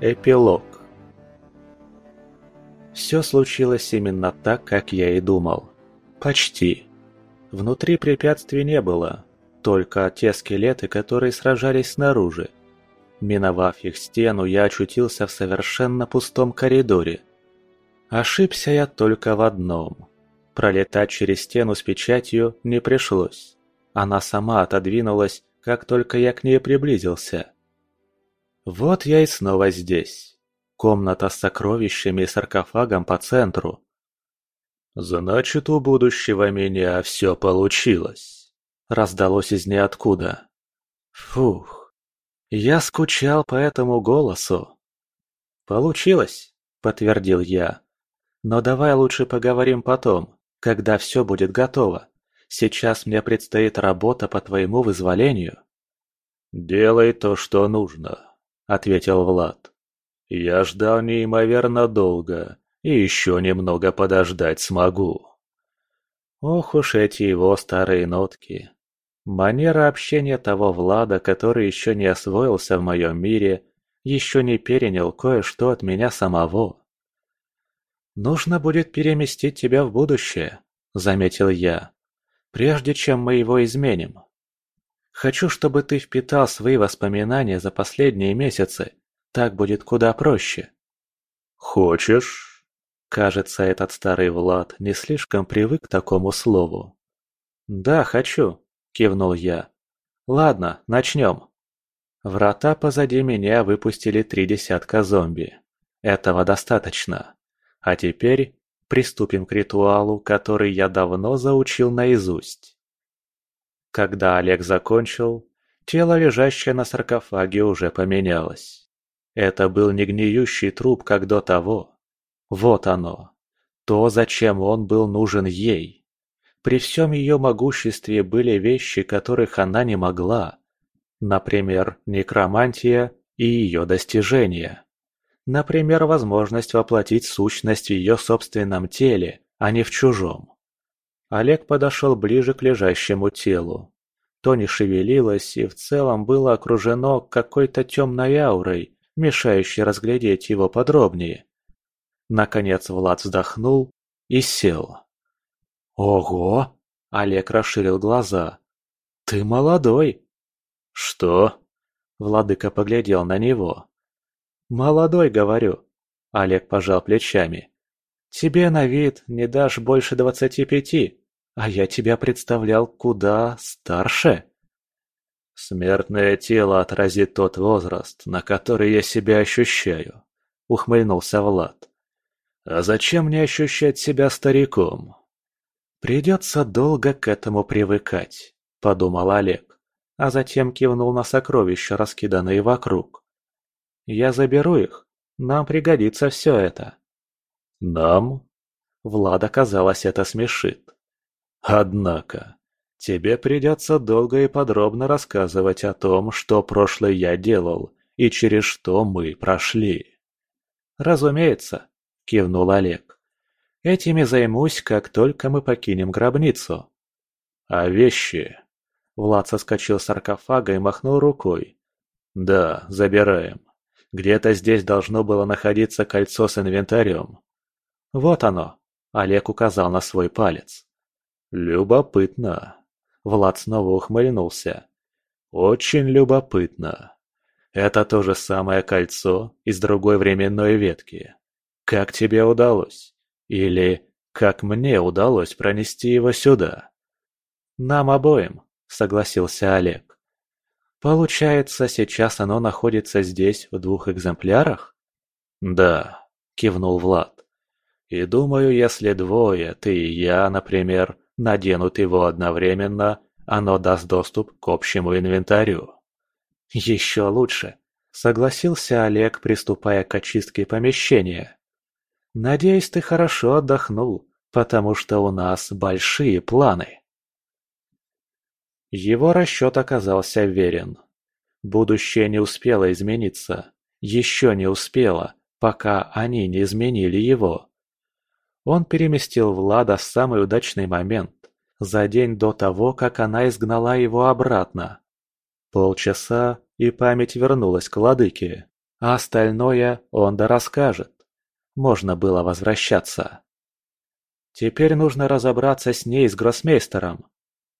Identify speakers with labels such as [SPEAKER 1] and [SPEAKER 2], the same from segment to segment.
[SPEAKER 1] Эпилог Все случилось именно так, как я и думал. Почти. Внутри препятствий не было, только те скелеты, которые сражались снаружи. Миновав их стену, я очутился в совершенно пустом коридоре. Ошибся я только в одном. Пролетать через стену с печатью не пришлось. Она сама отодвинулась, как только я к ней приблизился. Вот я и снова здесь. Комната с сокровищами и саркофагом по центру. «Значит, у будущего меня все получилось», — раздалось из ниоткуда. Фух, я скучал по этому голосу. «Получилось», — подтвердил я. «Но давай лучше поговорим потом, когда все будет готово. Сейчас мне предстоит работа по твоему вызволению». «Делай то, что нужно», ответил Влад. «Я ждал неимоверно долго, и еще немного подождать смогу». Ох уж эти его старые нотки. Манера общения того Влада, который еще не освоился в моем мире, еще не перенял кое-что от меня самого. «Нужно будет переместить тебя в будущее», — заметил я, — «прежде чем мы его изменим». Хочу, чтобы ты впитал свои воспоминания за последние месяцы. Так будет куда проще. Хочешь? Кажется, этот старый Влад не слишком привык к такому слову. Да, хочу, кивнул я. Ладно, начнем. Врата позади меня выпустили три десятка зомби. Этого достаточно. А теперь приступим к ритуалу, который я давно заучил наизусть. Когда Олег закончил, тело, лежащее на саркофаге, уже поменялось. Это был не гниющий труп, как до того. Вот оно. То, зачем он был нужен ей. При всем ее могуществе были вещи, которых она не могла. Например, некромантия и ее достижения. Например, возможность воплотить сущность в ее собственном теле, а не в чужом. Олег подошел ближе к лежащему телу. То не шевелилось и в целом было окружено какой-то темной аурой, мешающей разглядеть его подробнее. Наконец Влад вздохнул и сел. «Ого!» – Олег расширил глаза. «Ты молодой!» «Что?» – Владыка поглядел на него. «Молодой, говорю!» – Олег пожал плечами. Тебе на вид не дашь больше двадцати пяти, а я тебя представлял куда старше. Смертное тело отразит тот возраст, на который я себя ощущаю, ухмыльнулся Влад. А зачем мне ощущать себя стариком? Придется долго к этому привыкать, подумал Олег, а затем кивнул на сокровища, раскиданные вокруг. Я заберу их, нам пригодится все это. «Нам?» Влада, казалось, это смешит. «Однако, тебе придется долго и подробно рассказывать о том, что прошлое я делал и через что мы прошли». «Разумеется», — кивнул Олег. «Этими займусь, как только мы покинем гробницу». «А вещи?» Влад соскочил с саркофага и махнул рукой. «Да, забираем. Где-то здесь должно было находиться кольцо с инвентарем. «Вот оно!» – Олег указал на свой палец. «Любопытно!» – Влад снова ухмыльнулся. «Очень любопытно. Это то же самое кольцо из другой временной ветки. Как тебе удалось? Или как мне удалось пронести его сюда?» «Нам обоим», – согласился Олег. «Получается, сейчас оно находится здесь в двух экземплярах?» «Да», – кивнул Влад. И думаю, если двое, ты и я, например, наденут его одновременно, оно даст доступ к общему инвентарю. Еще лучше, согласился Олег, приступая к очистке помещения. Надеюсь, ты хорошо отдохнул, потому что у нас большие планы. Его расчет оказался верен. Будущее не успело измениться. Еще не успело, пока они не изменили его. Он переместил Влада в самый удачный момент, за день до того, как она изгнала его обратно. Полчаса, и память вернулась к Ладыке. А остальное он да расскажет. Можно было возвращаться. Теперь нужно разобраться с ней с гроссмейстером.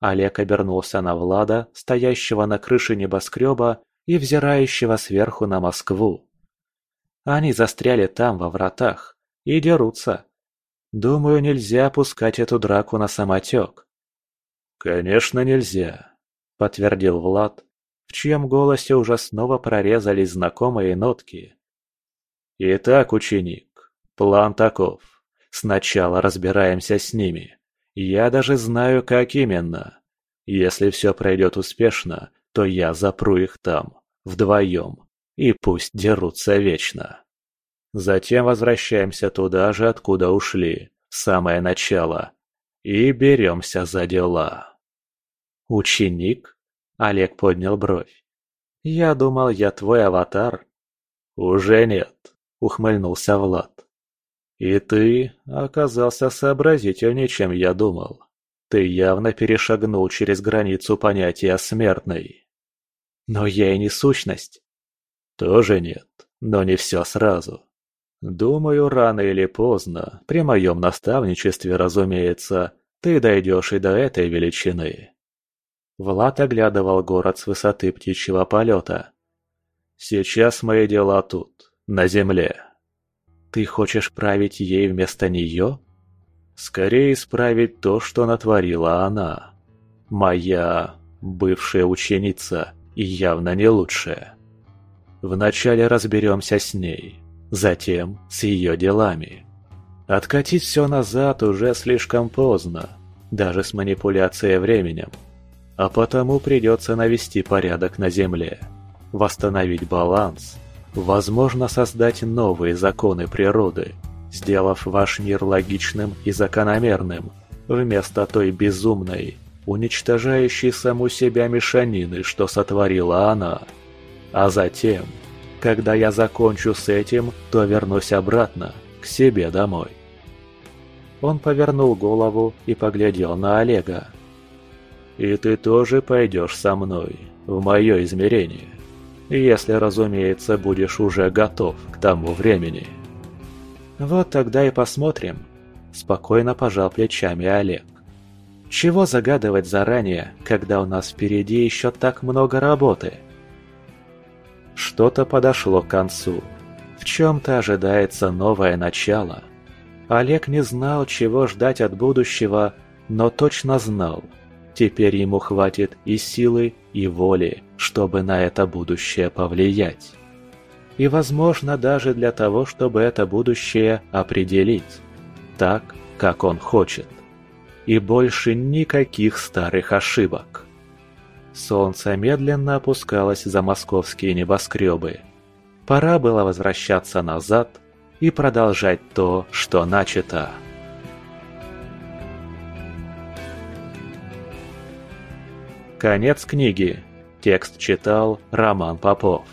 [SPEAKER 1] Олег обернулся на Влада, стоящего на крыше небоскреба и взирающего сверху на Москву. Они застряли там, во вратах, и дерутся. Думаю, нельзя опускать эту драку на самотек. «Конечно нельзя», — подтвердил Влад, в чьем голосе уже снова прорезались знакомые нотки. «Итак, ученик, план таков. Сначала разбираемся с ними. Я даже знаю, как именно. Если все пройдет успешно, то я запру их там, вдвоем, и пусть дерутся вечно. Затем возвращаемся туда же, откуда ушли, в самое начало, и беремся за дела. «Ученик?» – Олег поднял бровь. «Я думал, я твой аватар». «Уже нет», – ухмыльнулся Влад. «И ты оказался сообразительнее, чем я думал. Ты явно перешагнул через границу понятия смертной». «Но я и не сущность». «Тоже нет, но не все сразу. Думаю, рано или поздно, при моем наставничестве, разумеется, ты дойдешь и до этой величины». Влад оглядывал город с высоты птичьего полета. «Сейчас мои дела тут, на земле». «Ты хочешь править ей вместо нее?» «Скорее исправить то, что натворила она. Моя бывшая ученица и явно не лучшая. Вначале разберемся с ней, затем с ее делами. Откатить все назад уже слишком поздно, даже с манипуляцией временем. А потому придется навести порядок на Земле, восстановить баланс, возможно создать новые законы природы, сделав ваш мир логичным и закономерным, вместо той безумной, уничтожающей саму себя мешанины, что сотворила она. А затем когда я закончу с этим, то вернусь обратно, к себе домой. Он повернул голову и поглядел на Олега. «И ты тоже пойдешь со мной, в мое измерение, если, разумеется, будешь уже готов к тому времени». «Вот тогда и посмотрим», – спокойно пожал плечами Олег. «Чего загадывать заранее, когда у нас впереди еще так много работы?» Что-то подошло к концу. В чем-то ожидается новое начало. Олег не знал, чего ждать от будущего, но точно знал. Теперь ему хватит и силы, и воли, чтобы на это будущее повлиять. И, возможно, даже для того, чтобы это будущее определить. Так, как он хочет. И больше никаких старых ошибок. Солнце медленно опускалось за московские небоскребы. Пора было возвращаться назад и продолжать то, что начато. Конец книги. Текст читал Роман Попов.